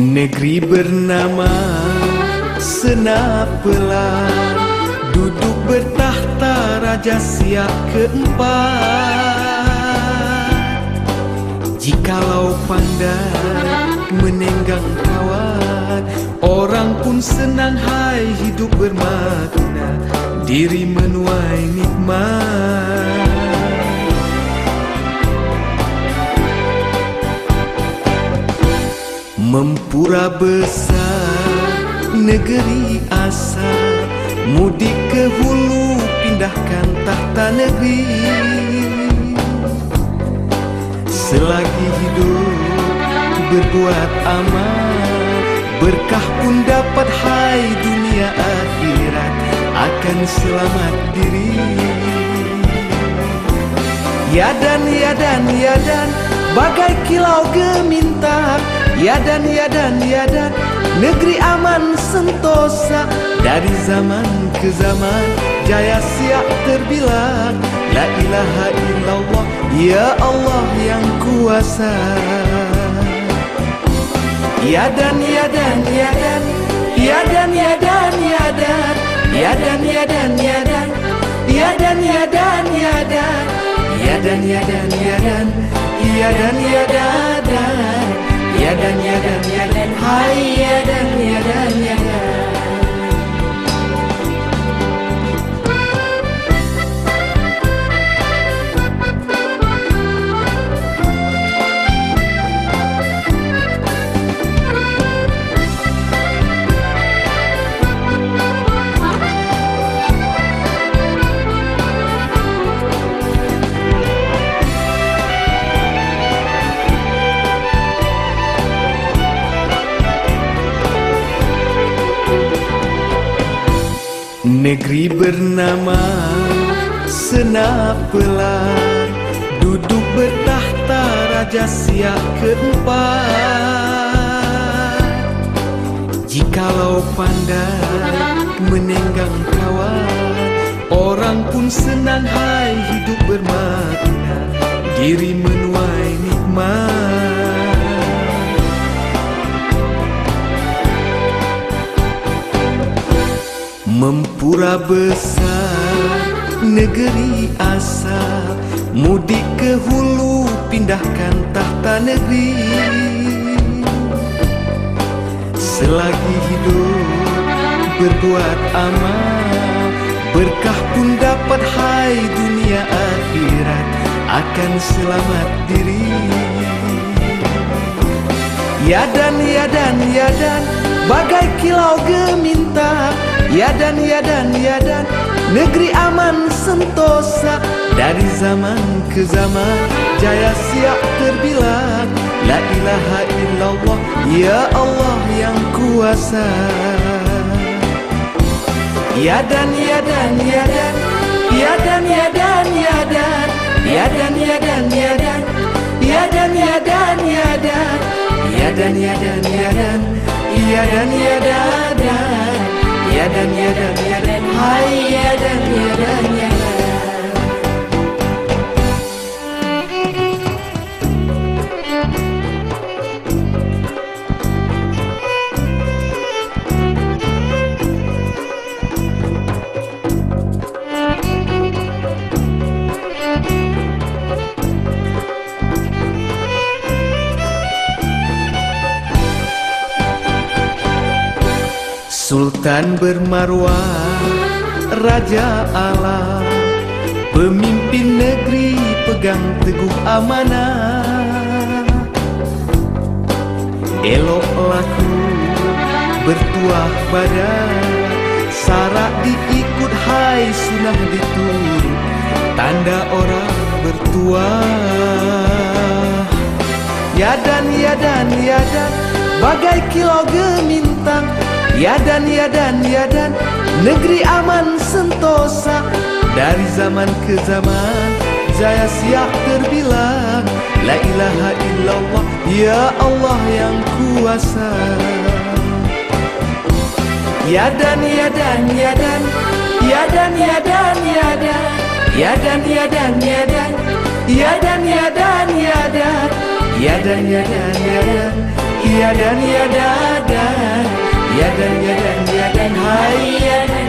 Negeri bernama Senapelan Duduk bertahta Raja Siak keempat. Jikalau pandai menenggang kawan Orang pun senang hai hidup bermakna. Diri menuai nikmat Mempura besar negeri asal. Mudik ke hulu pindahkan tahta negeri. Selagi hidup berbuat amal Berkah pun dapat hai dunia akhirat. Akan selamat diri. Ya dan ya dan ya dan Bagai kilau gemintang Ya dan ya dan ya dan Negeri aman sentosa. Dari zaman ke zaman Jaya siap terbilang. La ilaha illallah Ya Allah yang kuasa. Ya dan ya dan ya dan Ya dan ya dan ya dan Ya dan ya dan ya dan Negeri bernama Senapelan Duduk bertahta Raja Siak keempat. Jikalau pandai menenggang kawan Orang pun senang hai hidup bermakna. Diri menuai nikmat Mempura besar negeri asal Mudik ke hulu pindahkan tahta negeri. Selagi hidup berbuat amal Berkah pun dapat hai dunia akhirat Akan selamat diri. Ya dan ya dan ya dan Bagai kilau gemintang Ya dan ya dan ya dan Negeri aman sentosa Dari zaman ke zaman Jaya siap terbilang La ilaha illallah Ya Allah yang kuasa Ya dan ya dan ya dan Ya dan ya dan ya dan Ya dan ya dan ya dan Ya dan ya dan ya dan Ya dan ya dan ya dan Ya dan ya dan Ya dan ya dan ya dan Hai Sultan bermarwah Raja alam Pemimpin negeri pegang teguh amanah. Elok laku bertuah badan Sarak diikut hai sunah diturut Tanda orang bertuah. Ya dan ya dan ya dan Bagai kilau gemintang Ya dan ya dan ya dan Negeri aman sentosa Dari zaman ke zaman Jaya siap terbilang La ilaha illallah Ya Allah yang kuasa Ya dan ya dan ya dan Ya dan ya dan ya dan Ya dan ya dan ya dan Ya dan ya dan ya dan Ya dan ya dan ya dan Ya dan ya dan dan Ya dan Jeden, jeden, jeden, hej, jeden.